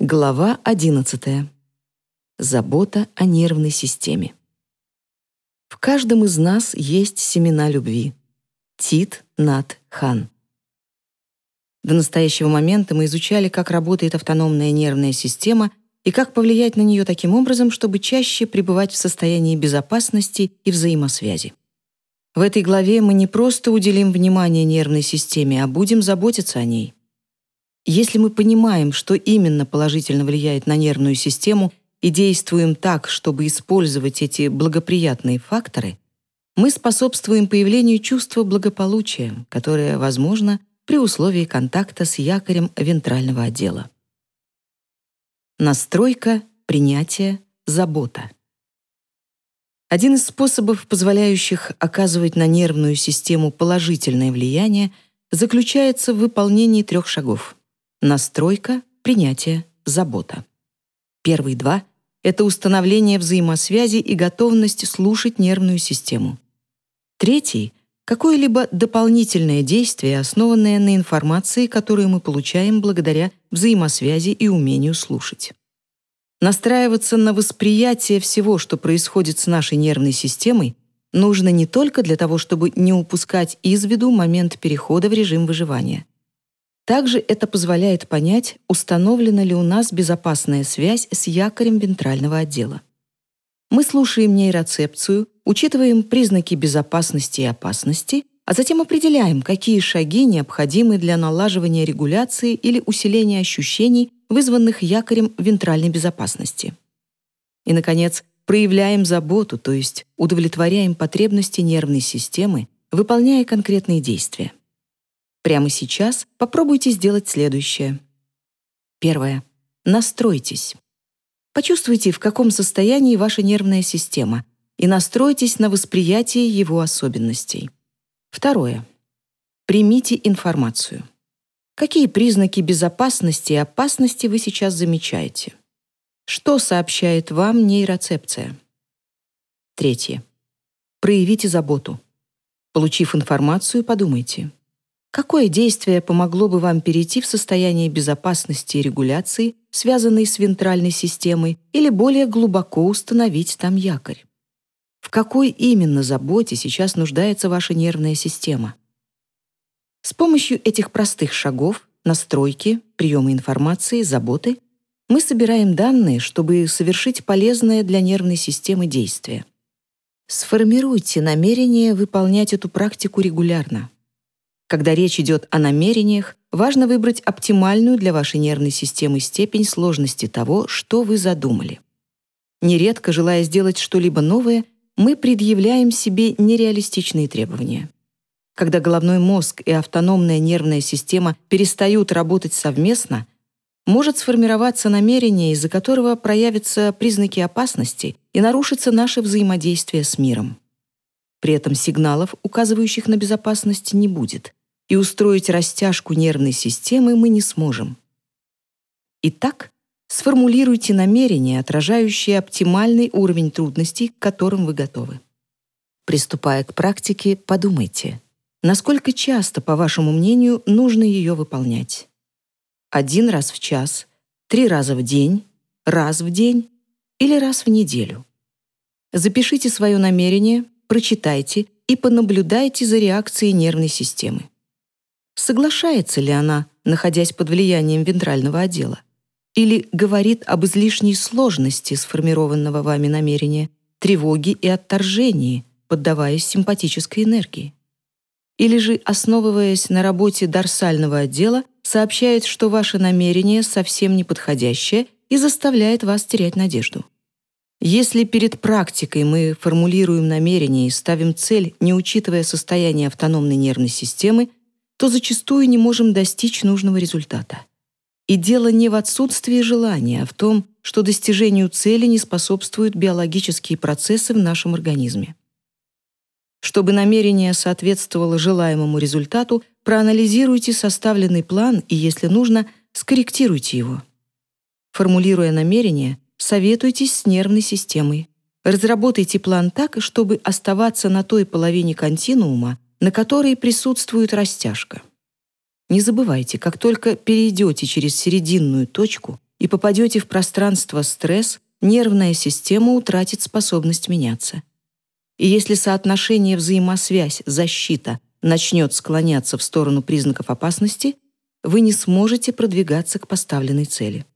Глава 11. Забота о нервной системе. В каждом из нас есть семена любви. Тит Нат Хан. До настоящего момента мы изучали, как работает автономная нервная система и как повлиять на нее таким образом, чтобы чаще пребывать в состоянии безопасности и взаимосвязи. В этой главе мы не просто уделим внимание нервной системе, а будем заботиться о ней. Если мы понимаем, что именно положительно влияет на нервную систему и действуем так, чтобы использовать эти благоприятные факторы, мы способствуем появлению чувства благополучия, которое возможно при условии контакта с якорем вентрального отдела. Настройка, принятие, забота. Один из способов, позволяющих оказывать на нервную систему положительное влияние, заключается в выполнении трех шагов — Настройка, принятие, забота. Первые два — это установление взаимосвязи и готовность слушать нервную систему. Третий — какое-либо дополнительное действие, основанное на информации, которую мы получаем благодаря взаимосвязи и умению слушать. Настраиваться на восприятие всего, что происходит с нашей нервной системой, нужно не только для того, чтобы не упускать из виду момент перехода в режим выживания — также это позволяет понять, установлена ли у нас безопасная связь с якорем вентрального отдела. Мы слушаем нейроцепцию, учитываем признаки безопасности и опасности, а затем определяем, какие шаги необходимы для налаживания регуляции или усиления ощущений, вызванных якорем вентральной безопасности. И, наконец, проявляем заботу, то есть удовлетворяем потребности нервной системы, выполняя конкретные действия. Прямо сейчас попробуйте сделать следующее. Первое. Настройтесь. Почувствуйте, в каком состоянии ваша нервная система, и настройтесь на восприятие его особенностей. Второе. Примите информацию. Какие признаки безопасности и опасности вы сейчас замечаете? Что сообщает вам нейроцепция? Третье. Проявите заботу. Получив информацию, подумайте, Какое действие помогло бы вам перейти в состояние безопасности и регуляции, связанной с вентральной системой, или более глубоко установить там якорь? В какой именно заботе сейчас нуждается ваша нервная система? С помощью этих простых шагов, настройки, приема информации, заботы, мы собираем данные, чтобы совершить полезное для нервной системы действие. Сформируйте намерение выполнять эту практику регулярно. Когда речь идет о намерениях, важно выбрать оптимальную для вашей нервной системы степень сложности того, что вы задумали. Нередко, желая сделать что-либо новое, мы предъявляем себе нереалистичные требования. Когда головной мозг и автономная нервная система перестают работать совместно, может сформироваться намерение, из-за которого проявятся признаки опасности и нарушится наше взаимодействие с миром. При этом сигналов, указывающих на безопасность, не будет и устроить растяжку нервной системы мы не сможем. Итак, сформулируйте намерения, отражающие оптимальный уровень трудностей, к которым вы готовы. Приступая к практике, подумайте, насколько часто, по вашему мнению, нужно ее выполнять. Один раз в час, три раза в день, раз в день или раз в неделю. Запишите свое намерение, прочитайте и понаблюдайте за реакцией нервной системы соглашается ли она, находясь под влиянием вентрального отдела, или говорит об излишней сложности сформированного вами намерения, тревоге и отторжении, поддаваясь симпатической энергии. Или же, основываясь на работе дорсального отдела, сообщает, что ваше намерение совсем неподходящее и заставляет вас терять надежду. Если перед практикой мы формулируем намерение и ставим цель, не учитывая состояние автономной нервной системы, то зачастую не можем достичь нужного результата. И дело не в отсутствии желания, а в том, что достижению цели не способствуют биологические процессы в нашем организме. Чтобы намерение соответствовало желаемому результату, проанализируйте составленный план и, если нужно, скорректируйте его. Формулируя намерение, советуйтесь с нервной системой. Разработайте план так, чтобы оставаться на той половине континуума, на которой присутствует растяжка. Не забывайте, как только перейдете через серединную точку, и попадете в пространство стресс, нервная система утратит способность меняться. И если соотношение взаимосвязь, защита начнет склоняться в сторону признаков опасности, вы не сможете продвигаться к поставленной цели.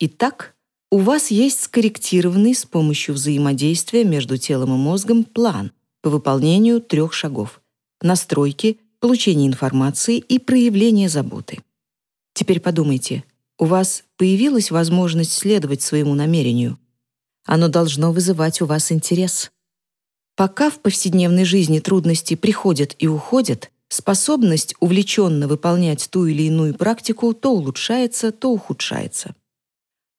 Итак, у вас есть скорректированный с помощью взаимодействия между телом и мозгом план по выполнению трех шагов — настройки, получения информации и проявления заботы. Теперь подумайте, у вас появилась возможность следовать своему намерению. Оно должно вызывать у вас интерес. Пока в повседневной жизни трудности приходят и уходят, способность увлеченно выполнять ту или иную практику то улучшается, то ухудшается.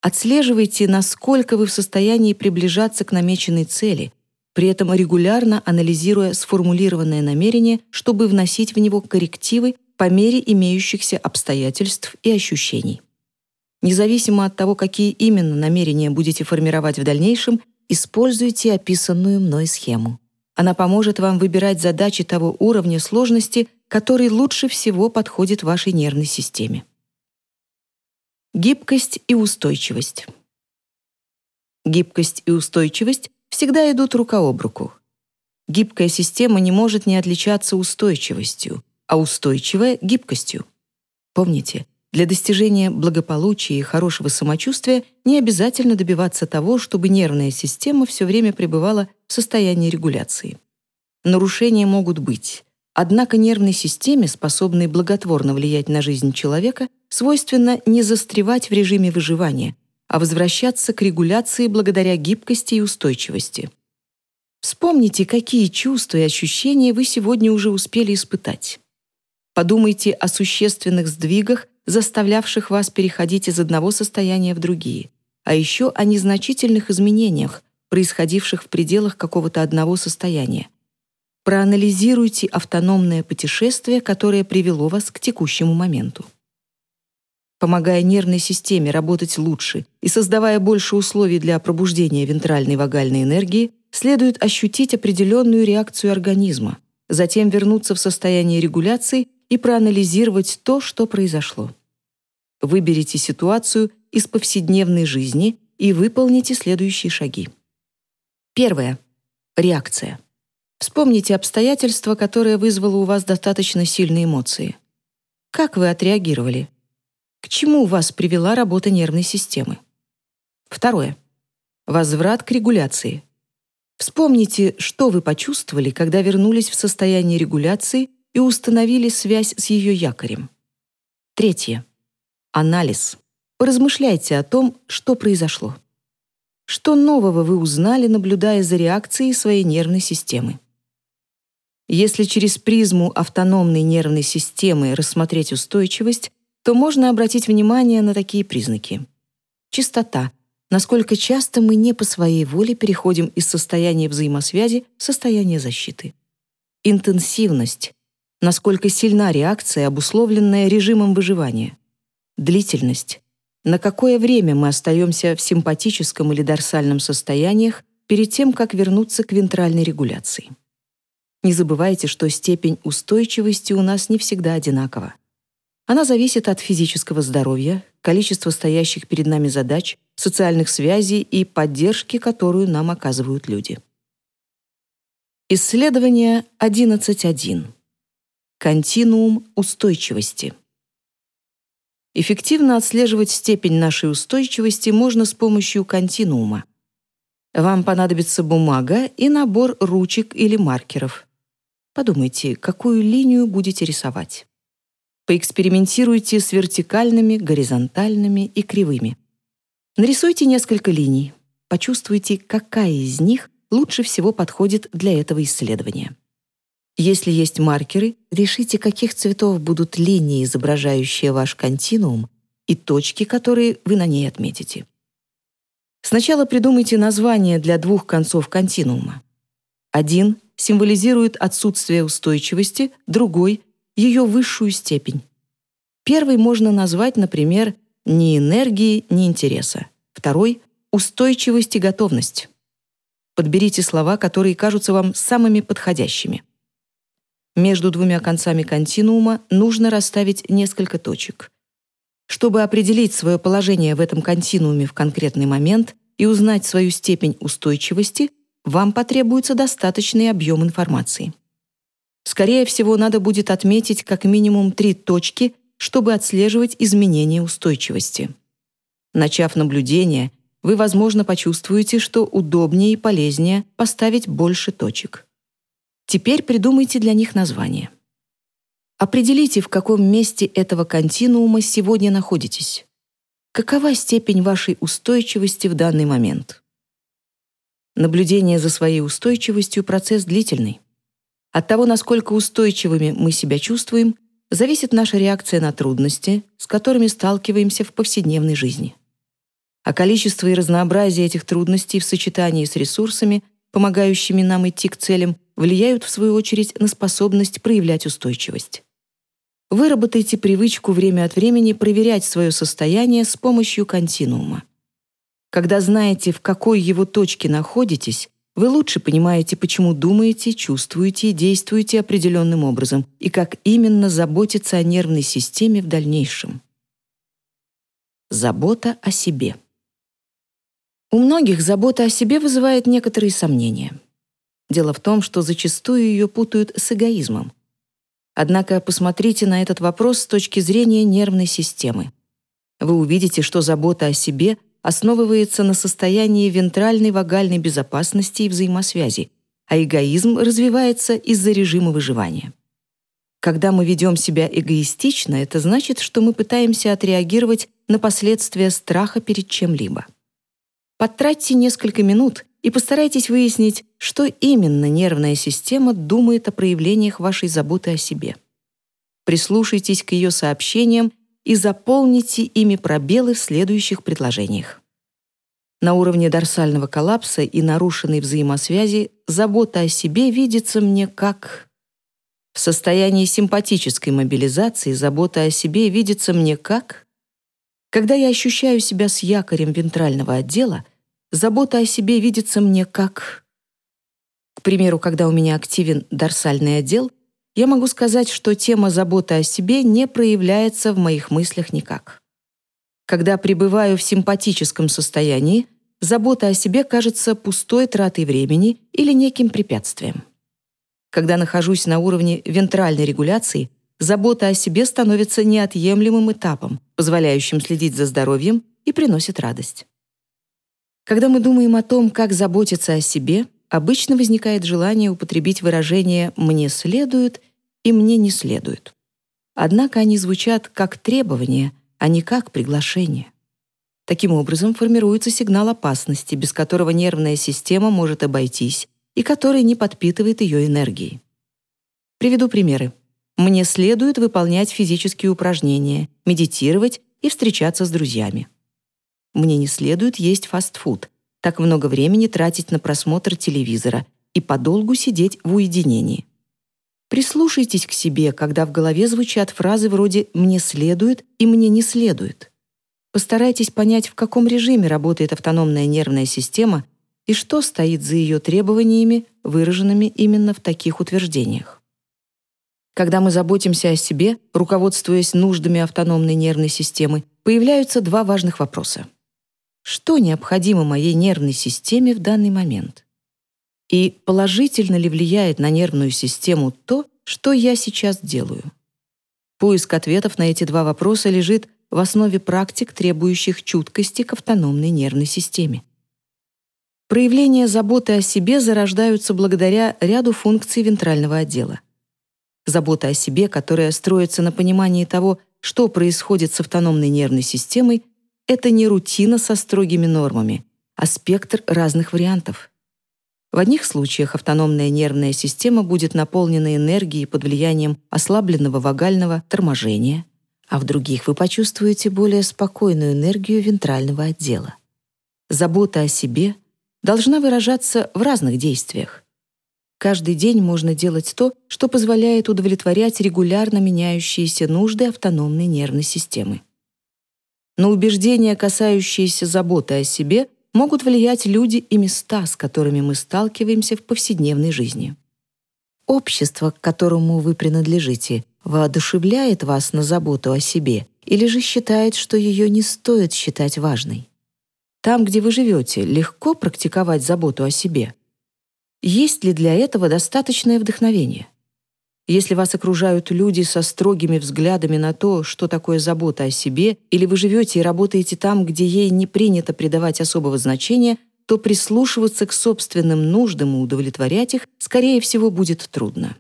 Отслеживайте, насколько вы в состоянии приближаться к намеченной цели, при этом регулярно анализируя сформулированное намерение, чтобы вносить в него коррективы по мере имеющихся обстоятельств и ощущений. Независимо от того, какие именно намерения будете формировать в дальнейшем, используйте описанную мной схему. Она поможет вам выбирать задачи того уровня сложности, который лучше всего подходит вашей нервной системе. Гибкость и устойчивость. Гибкость и устойчивость всегда идут рука об руку. Гибкая система не может не отличаться устойчивостью, а устойчивая — гибкостью. Помните, для достижения благополучия и хорошего самочувствия не обязательно добиваться того, чтобы нервная система все время пребывала в состоянии регуляции. Нарушения могут быть, однако нервной системе, способной благотворно влиять на жизнь человека, свойственно не застревать в режиме выживания, а возвращаться к регуляции благодаря гибкости и устойчивости. Вспомните, какие чувства и ощущения вы сегодня уже успели испытать. Подумайте о существенных сдвигах, заставлявших вас переходить из одного состояния в другие, а еще о незначительных изменениях, происходивших в пределах какого-то одного состояния. Проанализируйте автономное путешествие, которое привело вас к текущему моменту помогая нервной системе работать лучше и создавая больше условий для пробуждения вентральной вагальной энергии, следует ощутить определенную реакцию организма, затем вернуться в состояние регуляции и проанализировать то, что произошло. Выберите ситуацию из повседневной жизни и выполните следующие шаги. Первое. Реакция. Вспомните обстоятельства, которое вызвало у вас достаточно сильные эмоции. Как вы отреагировали? К чему вас привела работа нервной системы? Второе. Возврат к регуляции. Вспомните, что вы почувствовали, когда вернулись в состояние регуляции и установили связь с ее якорем. Третье. Анализ. Поразмышляйте о том, что произошло. Что нового вы узнали, наблюдая за реакцией своей нервной системы? Если через призму автономной нервной системы рассмотреть устойчивость, то можно обратить внимание на такие признаки. Чистота. Насколько часто мы не по своей воле переходим из состояния взаимосвязи в состояние защиты. Интенсивность. Насколько сильна реакция, обусловленная режимом выживания. Длительность. На какое время мы остаемся в симпатическом или дорсальном состояниях перед тем, как вернуться к вентральной регуляции. Не забывайте, что степень устойчивости у нас не всегда одинакова. Она зависит от физического здоровья, количества стоящих перед нами задач, социальных связей и поддержки, которую нам оказывают люди. Исследование 11.1. Континуум устойчивости. Эффективно отслеживать степень нашей устойчивости можно с помощью континуума. Вам понадобится бумага и набор ручек или маркеров. Подумайте, какую линию будете рисовать. Поэкспериментируйте с вертикальными, горизонтальными и кривыми. Нарисуйте несколько линий. Почувствуйте, какая из них лучше всего подходит для этого исследования. Если есть маркеры, решите, каких цветов будут линии, изображающие ваш континуум, и точки, которые вы на ней отметите. Сначала придумайте название для двух концов континуума. Один символизирует отсутствие устойчивости, другой ее высшую степень. Первый можно назвать, например, ни энергии, ни интереса. Второй — устойчивость и готовность. Подберите слова, которые кажутся вам самыми подходящими. Между двумя концами континуума нужно расставить несколько точек. Чтобы определить свое положение в этом континууме в конкретный момент и узнать свою степень устойчивости, вам потребуется достаточный объем информации. Скорее всего, надо будет отметить как минимум три точки, чтобы отслеживать изменения устойчивости. Начав наблюдение, вы, возможно, почувствуете, что удобнее и полезнее поставить больше точек. Теперь придумайте для них название. Определите, в каком месте этого континуума сегодня находитесь. Какова степень вашей устойчивости в данный момент? Наблюдение за своей устойчивостью – процесс длительный. От того, насколько устойчивыми мы себя чувствуем, зависит наша реакция на трудности, с которыми сталкиваемся в повседневной жизни. А количество и разнообразие этих трудностей в сочетании с ресурсами, помогающими нам идти к целям, влияют, в свою очередь, на способность проявлять устойчивость. Выработайте привычку время от времени проверять свое состояние с помощью континуума. Когда знаете, в какой его точке находитесь, вы лучше понимаете, почему думаете, чувствуете и действуете определенным образом и как именно заботиться о нервной системе в дальнейшем. Забота о себе. У многих забота о себе вызывает некоторые сомнения. Дело в том, что зачастую ее путают с эгоизмом. Однако посмотрите на этот вопрос с точки зрения нервной системы. Вы увидите, что забота о себе основывается на состоянии вентральной вагальной безопасности и взаимосвязи, а эгоизм развивается из-за режима выживания. Когда мы ведем себя эгоистично, это значит, что мы пытаемся отреагировать на последствия страха перед чем-либо. Потратьте несколько минут и постарайтесь выяснить, что именно нервная система думает о проявлениях вашей заботы о себе. Прислушайтесь к ее сообщениям и заполните ими пробелы в следующих предложениях. На уровне дорсального коллапса и нарушенной взаимосвязи забота о себе видится мне как... В состоянии симпатической мобилизации забота о себе видится мне как... Когда я ощущаю себя с якорем вентрального отдела, забота о себе видится мне как... К примеру, когда у меня активен дорсальный отдел, я могу сказать, что тема заботы о себе не проявляется в моих мыслях никак. Когда пребываю в симпатическом состоянии, забота о себе кажется пустой тратой времени или неким препятствием. Когда нахожусь на уровне вентральной регуляции, забота о себе становится неотъемлемым этапом, позволяющим следить за здоровьем и приносит радость. Когда мы думаем о том, как заботиться о себе, обычно возникает желание употребить выражение «мне следует» и «мне не следует». Однако они звучат как требование, а не как приглашение. Таким образом формируется сигнал опасности, без которого нервная система может обойтись и который не подпитывает ее энергией. Приведу примеры. Мне следует выполнять физические упражнения, медитировать и встречаться с друзьями. Мне не следует есть фастфуд, так много времени тратить на просмотр телевизора и подолгу сидеть в уединении. Прислушайтесь к себе, когда в голове звучат фразы вроде «мне следует» и «мне не следует». Постарайтесь понять, в каком режиме работает автономная нервная система и что стоит за ее требованиями, выраженными именно в таких утверждениях. Когда мы заботимся о себе, руководствуясь нуждами автономной нервной системы, появляются два важных вопроса что необходимо моей нервной системе в данный момент. И положительно ли влияет на нервную систему то, что я сейчас делаю? Поиск ответов на эти два вопроса лежит в основе практик, требующих чуткости к автономной нервной системе. Проявления заботы о себе зарождаются благодаря ряду функций вентрального отдела. Забота о себе, которая строится на понимании того, что происходит с автономной нервной системой, это не рутина со строгими нормами, а спектр разных вариантов. В одних случаях автономная нервная система будет наполнена энергией под влиянием ослабленного вагального торможения, а в других вы почувствуете более спокойную энергию вентрального отдела. Забота о себе должна выражаться в разных действиях. Каждый день можно делать то, что позволяет удовлетворять регулярно меняющиеся нужды автономной нервной системы. На убеждения, касающиеся заботы о себе, могут влиять люди и места, с которыми мы сталкиваемся в повседневной жизни. Общество, к которому вы принадлежите, воодушевляет вас на заботу о себе или же считает, что ее не стоит считать важной? Там, где вы живете, легко практиковать заботу о себе? Есть ли для этого достаточное вдохновение? Если вас окружают люди со строгими взглядами на то, что такое забота о себе, или вы живете и работаете там, где ей не принято придавать особого значения, то прислушиваться к собственным нуждам и удовлетворять их, скорее всего, будет трудно.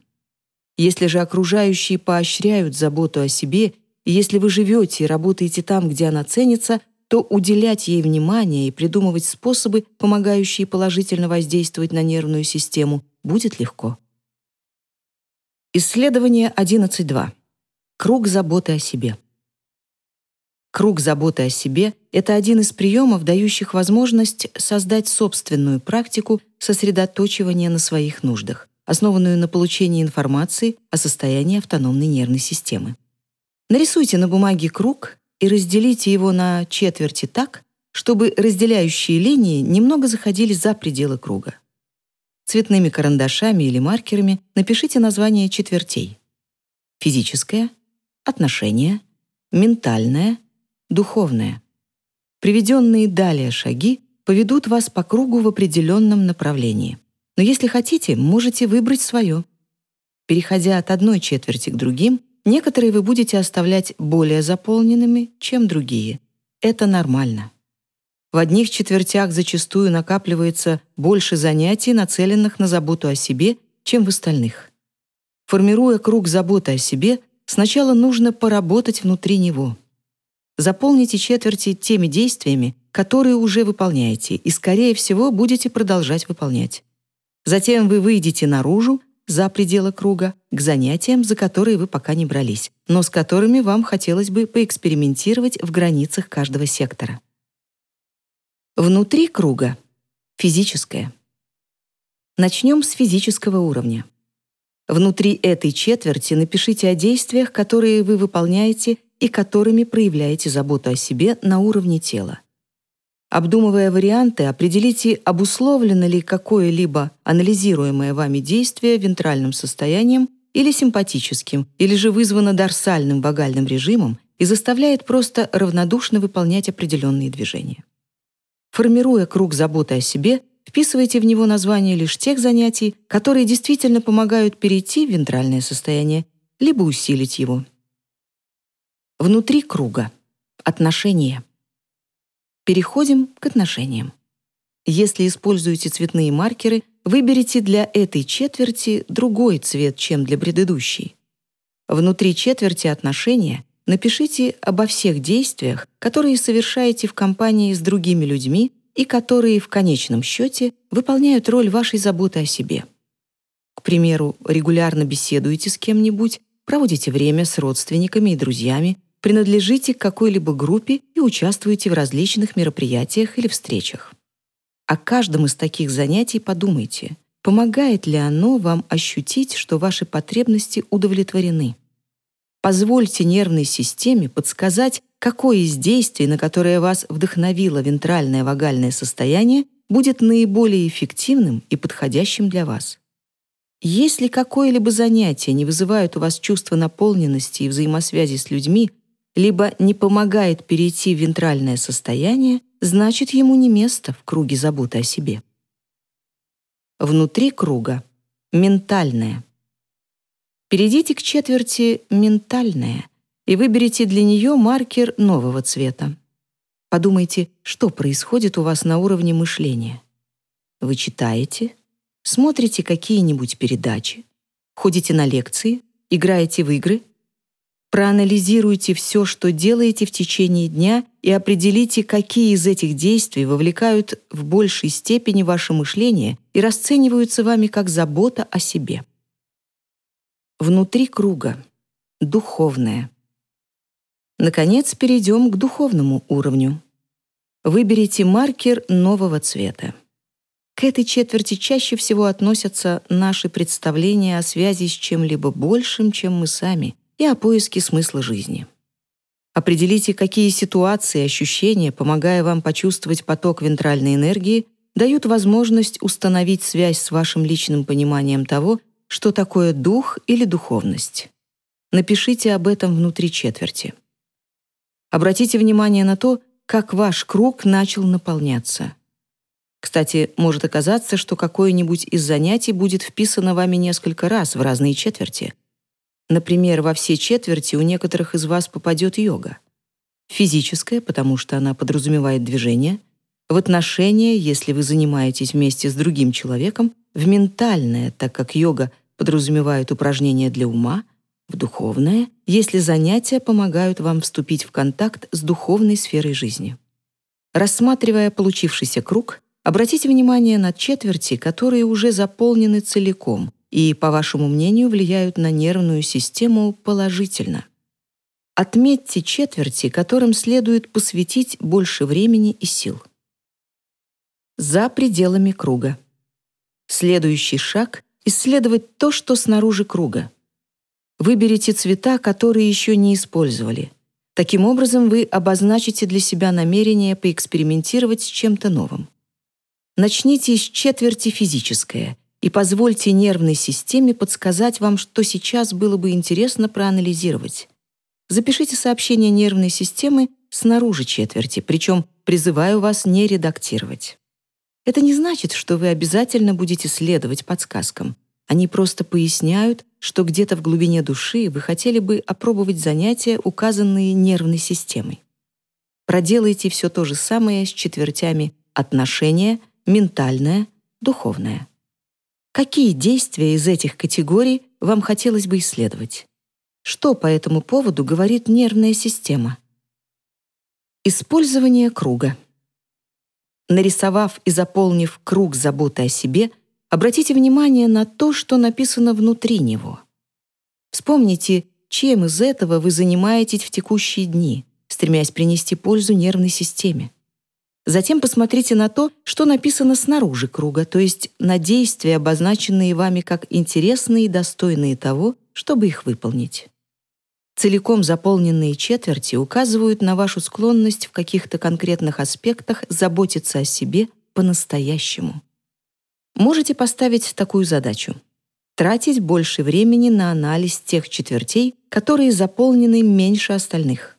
Если же окружающие поощряют заботу о себе, и если вы живете и работаете там, где она ценится, то уделять ей внимание и придумывать способы, помогающие положительно воздействовать на нервную систему, будет легко. Исследование 11.2. Круг заботы о себе. Круг заботы о себе — это один из приемов, дающих возможность создать собственную практику сосредоточивания на своих нуждах, основанную на получении информации о состоянии автономной нервной системы. Нарисуйте на бумаге круг и разделите его на четверти так, чтобы разделяющие линии немного заходили за пределы круга. Цветными карандашами или маркерами напишите название четвертей. Физическое, отношение, ментальное, духовное. Приведенные далее шаги поведут вас по кругу в определенном направлении. Но если хотите, можете выбрать свое. Переходя от одной четверти к другим, Некоторые вы будете оставлять более заполненными, чем другие. Это нормально. В одних четвертях зачастую накапливается больше занятий, нацеленных на заботу о себе, чем в остальных. Формируя круг заботы о себе, сначала нужно поработать внутри него. Заполните четверти теми действиями, которые уже выполняете, и, скорее всего, будете продолжать выполнять. Затем вы выйдете наружу за пределы круга к занятиям, за которые вы пока не брались, но с которыми вам хотелось бы поэкспериментировать в границах каждого сектора. Внутри круга. Физическое. Начнем с физического уровня. Внутри этой четверти напишите о действиях, которые вы выполняете и которыми проявляете заботу о себе на уровне тела. Обдумывая варианты, определите, обусловлено ли какое-либо анализируемое вами действие вентральным состоянием или симпатическим, или же вызвано дорсальным вагальным режимом и заставляет просто равнодушно выполнять определенные движения. Формируя круг заботы о себе, вписывайте в него название лишь тех занятий, которые действительно помогают перейти в вентральное состояние, либо усилить его. Внутри круга. Отношения. Переходим к отношениям. Если используете цветные маркеры, выберите для этой четверти другой цвет, чем для предыдущей. Внутри четверти отношения напишите обо всех действиях, которые совершаете в компании с другими людьми и которые в конечном счете выполняют роль вашей заботы о себе. К примеру, регулярно беседуете с кем-нибудь, проводите время с родственниками и друзьями, принадлежите к какой-либо группе и участвуете в различных мероприятиях или встречах. О каждом из таких занятий подумайте, помогает ли оно вам ощутить, что ваши потребности удовлетворены. Позвольте нервной системе подсказать, какое из действий, на которое вас вдохновило вентральное вагальное состояние, будет наиболее эффективным и подходящим для вас. Если какое-либо занятие не вызывает у вас чувство наполненности и взаимосвязи с людьми, либо не помогает перейти в вентральное состояние, значит, ему не место в круге заботы о себе. Внутри круга — ментальное. Перейдите к четверти «ментальное» и выберите для нее маркер нового цвета. Подумайте, что происходит у вас на уровне мышления. Вы читаете, смотрите какие-нибудь передачи, ходите на лекции, играете в игры — Проанализируйте все, что делаете в течение дня и определите, какие из этих действий вовлекают в большей степени ваше мышление и расцениваются вами как забота о себе. Внутри круга. Духовное. Наконец, перейдем к духовному уровню. Выберите маркер нового цвета. К этой четверти чаще всего относятся наши представления о связи с чем-либо большим, чем мы сами, и о поиске смысла жизни. Определите, какие ситуации и ощущения, помогая вам почувствовать поток вентральной энергии, дают возможность установить связь с вашим личным пониманием того, что такое дух или духовность. Напишите об этом внутри четверти. Обратите внимание на то, как ваш круг начал наполняться. Кстати, может оказаться, что какое-нибудь из занятий будет вписано вами несколько раз в разные четверти. Например, во все четверти у некоторых из вас попадет йога. Физическая, потому что она подразумевает движение, в отношения, если вы занимаетесь вместе с другим человеком, в ментальное, так как йога подразумевает упражнения для ума, в духовное, если занятия помогают вам вступить в контакт с духовной сферой жизни. Рассматривая получившийся круг, обратите внимание на четверти, которые уже заполнены целиком и, по вашему мнению, влияют на нервную систему положительно. Отметьте четверти, которым следует посвятить больше времени и сил. За пределами круга. Следующий шаг — исследовать то, что снаружи круга. Выберите цвета, которые еще не использовали. Таким образом, вы обозначите для себя намерение поэкспериментировать с чем-то новым. Начните с четверти физическое и позвольте нервной системе подсказать вам, что сейчас было бы интересно проанализировать. Запишите сообщение нервной системы снаружи четверти, причем призываю вас не редактировать. Это не значит, что вы обязательно будете следовать подсказкам. Они просто поясняют, что где-то в глубине души вы хотели бы опробовать занятия, указанные нервной системой. Проделайте все то же самое с четвертями отношения, ментальное, духовное. Какие действия из этих категорий вам хотелось бы исследовать? Что по этому поводу говорит нервная система? Использование круга. Нарисовав и заполнив круг заботы о себе, Обратите внимание на то, что написано внутри него. Вспомните, чем из этого вы занимаетесь в текущие дни, стремясь принести пользу нервной системе. Затем посмотрите на то, что написано снаружи круга, то есть на действия, обозначенные вами как интересные и достойные того, чтобы их выполнить. Целиком заполненные четверти указывают на вашу склонность в каких-то конкретных аспектах заботиться о себе по-настоящему можете поставить такую задачу — тратить больше времени на анализ тех четвертей, которые заполнены меньше остальных.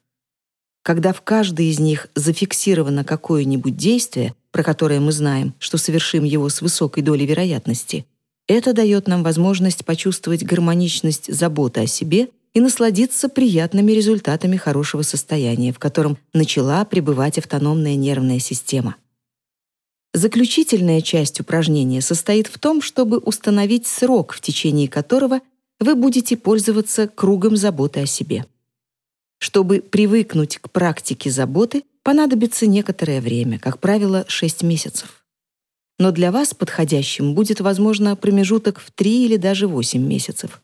Когда в каждой из них зафиксировано какое-нибудь действие, про которое мы знаем, что совершим его с высокой долей вероятности, это дает нам возможность почувствовать гармоничность заботы о себе и насладиться приятными результатами хорошего состояния, в котором начала пребывать автономная нервная система. Заключительная часть упражнения состоит в том, чтобы установить срок, в течение которого вы будете пользоваться кругом заботы о себе. Чтобы привыкнуть к практике заботы, понадобится некоторое время, как правило, 6 месяцев. Но для вас подходящим будет, возможно, промежуток в 3 или даже 8 месяцев.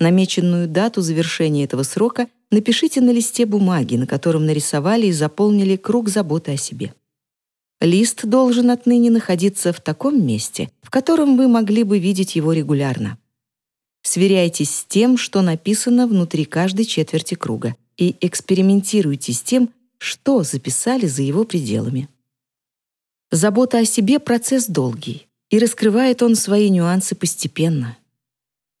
Намеченную дату завершения этого срока напишите на листе бумаги, на котором нарисовали и заполнили круг заботы о себе. Лист должен отныне находиться в таком месте, в котором вы могли бы видеть его регулярно. Сверяйтесь с тем, что написано внутри каждой четверти круга, и экспериментируйте с тем, что записали за его пределами. Забота о себе — процесс долгий, и раскрывает он свои нюансы постепенно.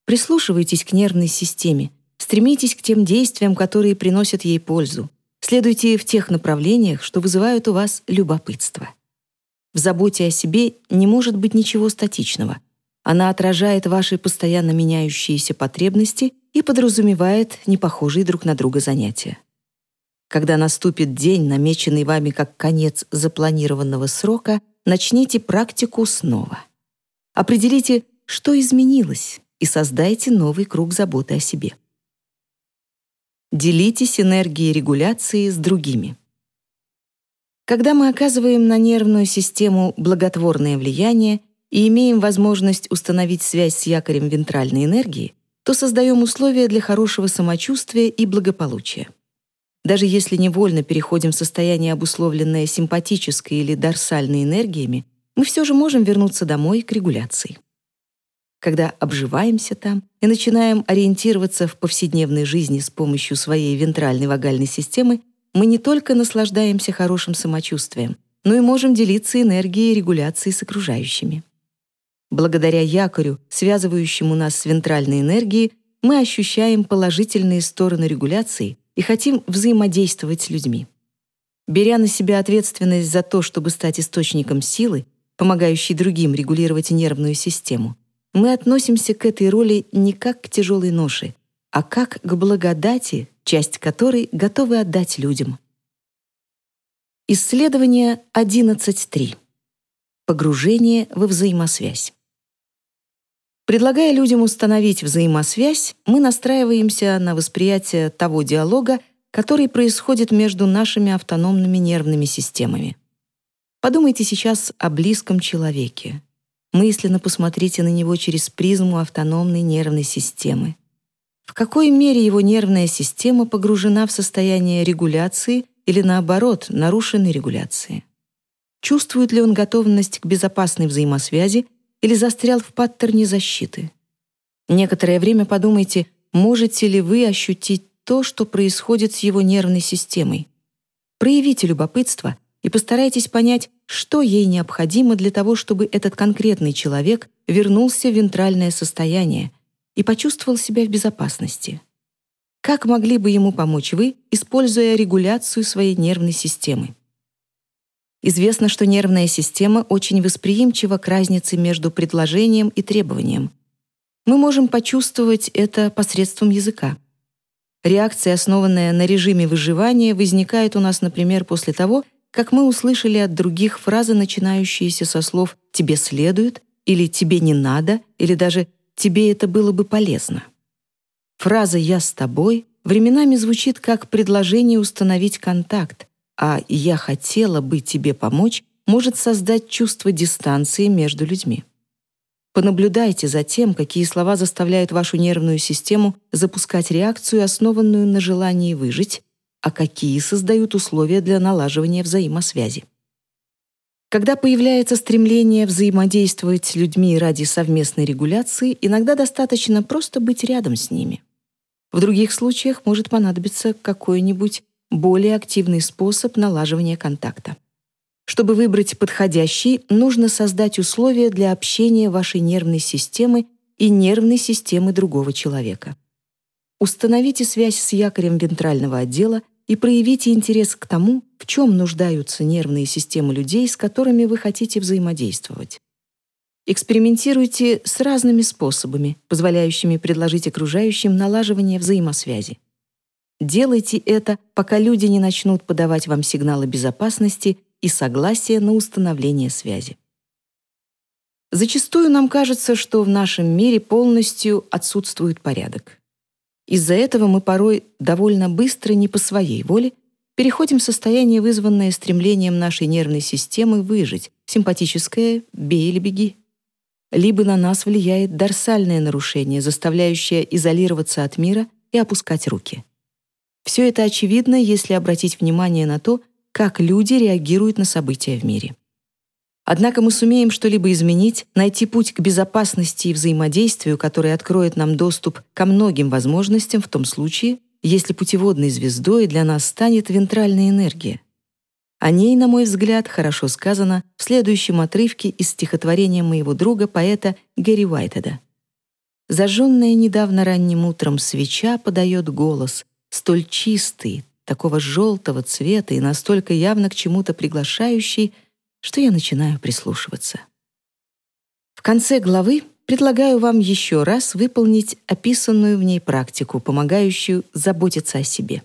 Прислушивайтесь к нервной системе, стремитесь к тем действиям, которые приносят ей пользу. Следуйте в тех направлениях, что вызывают у вас любопытство. В заботе о себе не может быть ничего статичного. Она отражает ваши постоянно меняющиеся потребности и подразумевает непохожие друг на друга занятия. Когда наступит день, намеченный вами как конец запланированного срока, начните практику снова. Определите, что изменилось, и создайте новый круг заботы о себе. Делитесь энергией регуляции с другими. Когда мы оказываем на нервную систему благотворное влияние и имеем возможность установить связь с якорем вентральной энергии, то создаем условия для хорошего самочувствия и благополучия. Даже если невольно переходим в состояние, обусловленное симпатической или дорсальной энергиями, мы все же можем вернуться домой к регуляции когда обживаемся там и начинаем ориентироваться в повседневной жизни с помощью своей вентральной вагальной системы, мы не только наслаждаемся хорошим самочувствием, но и можем делиться энергией регуляции с окружающими. Благодаря якорю, связывающему нас с вентральной энергией, мы ощущаем положительные стороны регуляции, и хотим взаимодействовать с людьми. Беря на себя ответственность за то, чтобы стать источником силы, помогающей другим регулировать нервную систему, мы относимся к этой роли не как к тяжелой ноше, а как к благодати, часть которой готовы отдать людям. Исследование 11.3. Погружение во взаимосвязь. Предлагая людям установить взаимосвязь, мы настраиваемся на восприятие того диалога, который происходит между нашими автономными нервными системами. Подумайте сейчас о близком человеке. Мысленно посмотрите на него через призму автономной нервной системы. В какой мере его нервная система погружена в состояние регуляции или, наоборот, нарушенной регуляции? Чувствует ли он готовность к безопасной взаимосвязи или застрял в паттерне защиты? Некоторое время подумайте, можете ли вы ощутить то, что происходит с его нервной системой. Проявите любопытство и постарайтесь понять, что ей необходимо для того, чтобы этот конкретный человек вернулся в вентральное состояние и почувствовал себя в безопасности. Как могли бы ему помочь вы, используя регуляцию своей нервной системы? Известно, что нервная система очень восприимчива к разнице между предложением и требованием. Мы можем почувствовать это посредством языка. Реакция, основанная на режиме выживания, возникает у нас, например, после того, как мы услышали от других фразы, начинающиеся со слов «тебе следует» или «тебе не надо» или даже «тебе это было бы полезно». Фраза «я с тобой» временами звучит как предложение установить контакт, а «я хотела бы тебе помочь» может создать чувство дистанции между людьми. Понаблюдайте за тем, какие слова заставляют вашу нервную систему запускать реакцию, основанную на желании выжить, а какие создают условия для налаживания взаимосвязи. Когда появляется стремление взаимодействовать с людьми ради совместной регуляции, иногда достаточно просто быть рядом с ними. В других случаях может понадобиться какой-нибудь более активный способ налаживания контакта. Чтобы выбрать подходящий, нужно создать условия для общения вашей нервной системы и нервной системы другого человека. Установите связь с якорем вентрального отдела и проявите интерес к тому, в чем нуждаются нервные системы людей, с которыми вы хотите взаимодействовать. Экспериментируйте с разными способами, позволяющими предложить окружающим налаживание взаимосвязи. Делайте это, пока люди не начнут подавать вам сигналы безопасности и согласие на установление связи. Зачастую нам кажется, что в нашем мире полностью отсутствует порядок. Из-за этого мы порой довольно быстро, не по своей воле, переходим в состояние, вызванное стремлением нашей нервной системы выжить, симпатическое «бей или беги». Либо на нас влияет дорсальное нарушение, заставляющее изолироваться от мира и опускать руки. Все это очевидно, если обратить внимание на то, как люди реагируют на события в мире. Однако мы сумеем что-либо изменить, найти путь к безопасности и взаимодействию, который откроет нам доступ ко многим возможностям в том случае, если путеводной звездой для нас станет вентральная энергия. О ней, на мой взгляд, хорошо сказано в следующем отрывке из стихотворения моего друга, поэта Гэри Уайтеда. Зажженная недавно ранним утром свеча подает голос, столь чистый, такого желтого цвета и настолько явно к чему-то приглашающий, что я начинаю прислушиваться. В конце главы предлагаю вам еще раз выполнить описанную в ней практику, помогающую заботиться о себе.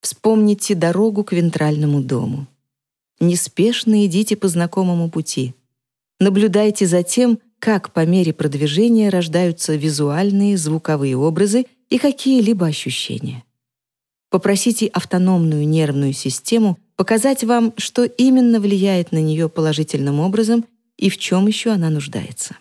Вспомните дорогу к вентральному дому. Неспешно идите по знакомому пути. Наблюдайте за тем, как по мере продвижения рождаются визуальные, звуковые образы и какие-либо ощущения. Попросите автономную нервную систему показать вам, что именно влияет на нее положительным образом и в чем еще она нуждается.